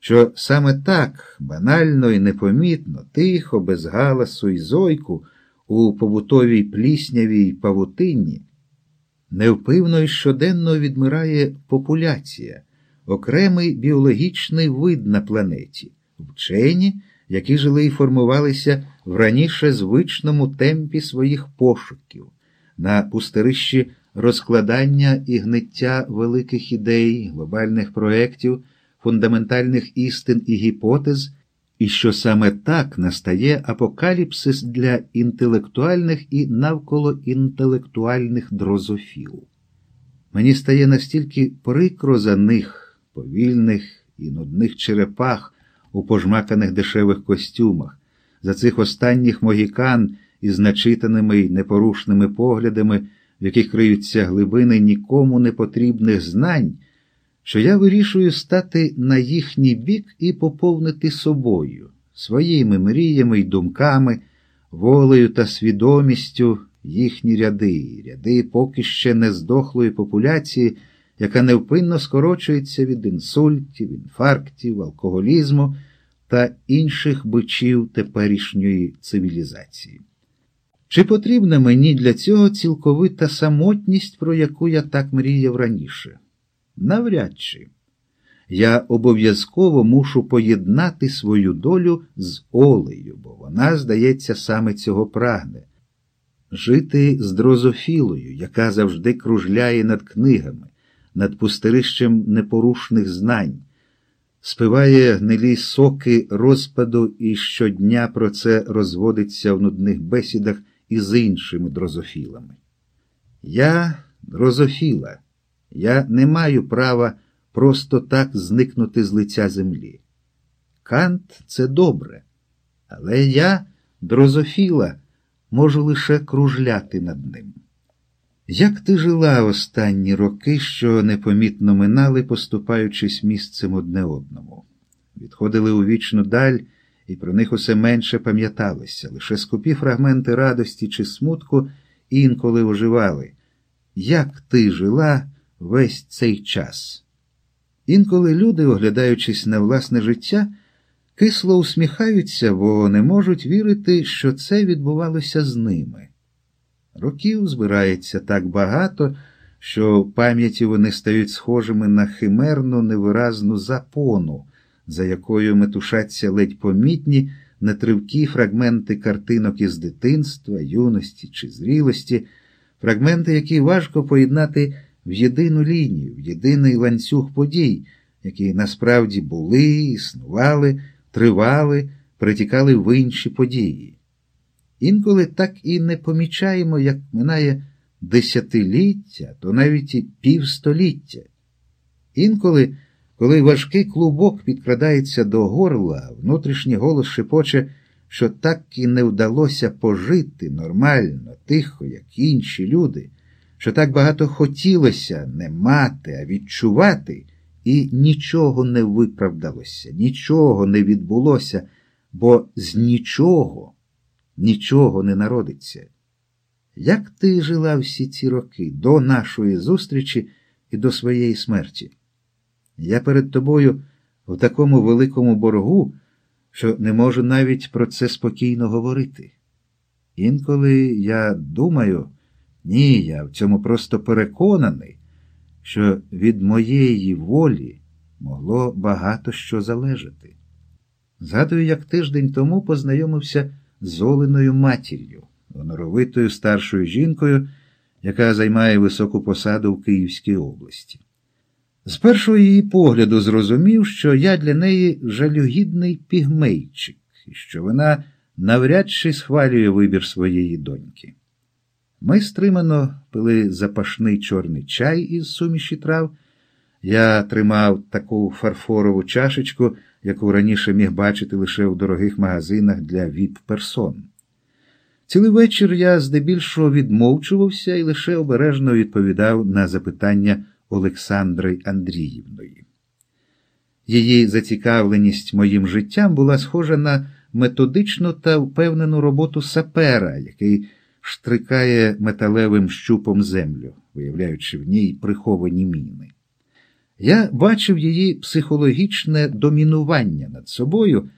що саме так банально і непомітно, тихо, без галасу і зойку у побутовій пліснявій павутинні, невпивно і щоденно відмирає популяція, окремий біологічний вид на планеті, вчені, які жили і формувалися в раніше звичному темпі своїх пошуків, на пустирищі розкладання і гниття великих ідей, глобальних проєктів, фундаментальних істин і гіпотез, і що саме так настає апокаліпсис для інтелектуальних і навколоінтелектуальних дрозофіл. Мені стає настільки прикро за них, повільних і нудних черепах у пожмаканих дешевих костюмах, за цих останніх могікан із начитаними й непорушними поглядами в яких криються глибини нікому не потрібних знань, що я вирішую стати на їхній бік і поповнити собою, своїми мріями й думками, волею та свідомістю їхні ряди, ряди поки ще не здохлої популяції, яка невпинно скорочується від інсультів, інфарктів, алкоголізму та інших бичів теперішньої цивілізації. Чи потрібна мені для цього цілковита самотність, про яку я так мріяв раніше? Навряд чи. Я обов'язково мушу поєднати свою долю з Олею, бо вона, здається, саме цього прагне. Жити з дрозофілою, яка завжди кружляє над книгами, над пустирищем непорушних знань, спиває гнилі соки розпаду і щодня про це розводиться в нудних бесідах і з іншими дрозофілами. Я дрозофіла, я не маю права просто так зникнути з лиця землі. Кант це добре, але я, дрозофіла, можу лише кружляти над ним. Як ти жила останні роки, що непомітно минали, поступаючись місцем одне одному, відходили у вічну даль і про них усе менше пам'яталося, лише скупі фрагменти радості чи смутку інколи оживали. Як ти жила весь цей час? Інколи люди, оглядаючись на власне життя, кисло усміхаються, бо не можуть вірити, що це відбувалося з ними. Років збирається так багато, що пам'яті вони стають схожими на химерну невиразну запону за якою метушаться ледь помітні нетривкі фрагменти картинок із дитинства, юності чи зрілості, фрагменти, які важко поєднати в єдину лінію, в єдиний ланцюг подій, які насправді були, існували, тривали, притікали в інші події. Інколи так і не помічаємо, як минає десятиліття, то навіть і півстоліття. Інколи коли важкий клубок підкрадається до горла, внутрішній голос шепоче, що так і не вдалося пожити нормально, тихо, як інші люди, що так багато хотілося не мати, а відчувати, і нічого не виправдалося, нічого не відбулося, бо з нічого нічого не народиться. Як ти жила всі ці роки до нашої зустрічі і до своєї смерті? Я перед тобою в такому великому боргу, що не можу навіть про це спокійно говорити. Інколи я думаю, ні, я в цьому просто переконаний, що від моєї волі могло багато що залежати. Згадую, як тиждень тому познайомився з Оленою матір'ю, гоноровитою старшою жінкою, яка займає високу посаду в Київській області. З першого її погляду зрозумів, що я для неї жалюгідний пігмейчик, і що вона навряд чи схвалює вибір своєї доньки. Ми стримано пили запашний чорний чай із суміші трав. Я тримав таку фарфорову чашечку, яку раніше міг бачити лише в дорогих магазинах для віп-персон. Цілий вечір я здебільшого відмовчувався і лише обережно відповідав на запитання. Олександри Андріївної. Її зацікавленість моїм життям була схожа на методичну та впевнену роботу сапера, який штрикає металевим щупом землю, виявляючи в ній приховані міни. Я бачив її психологічне домінування над собою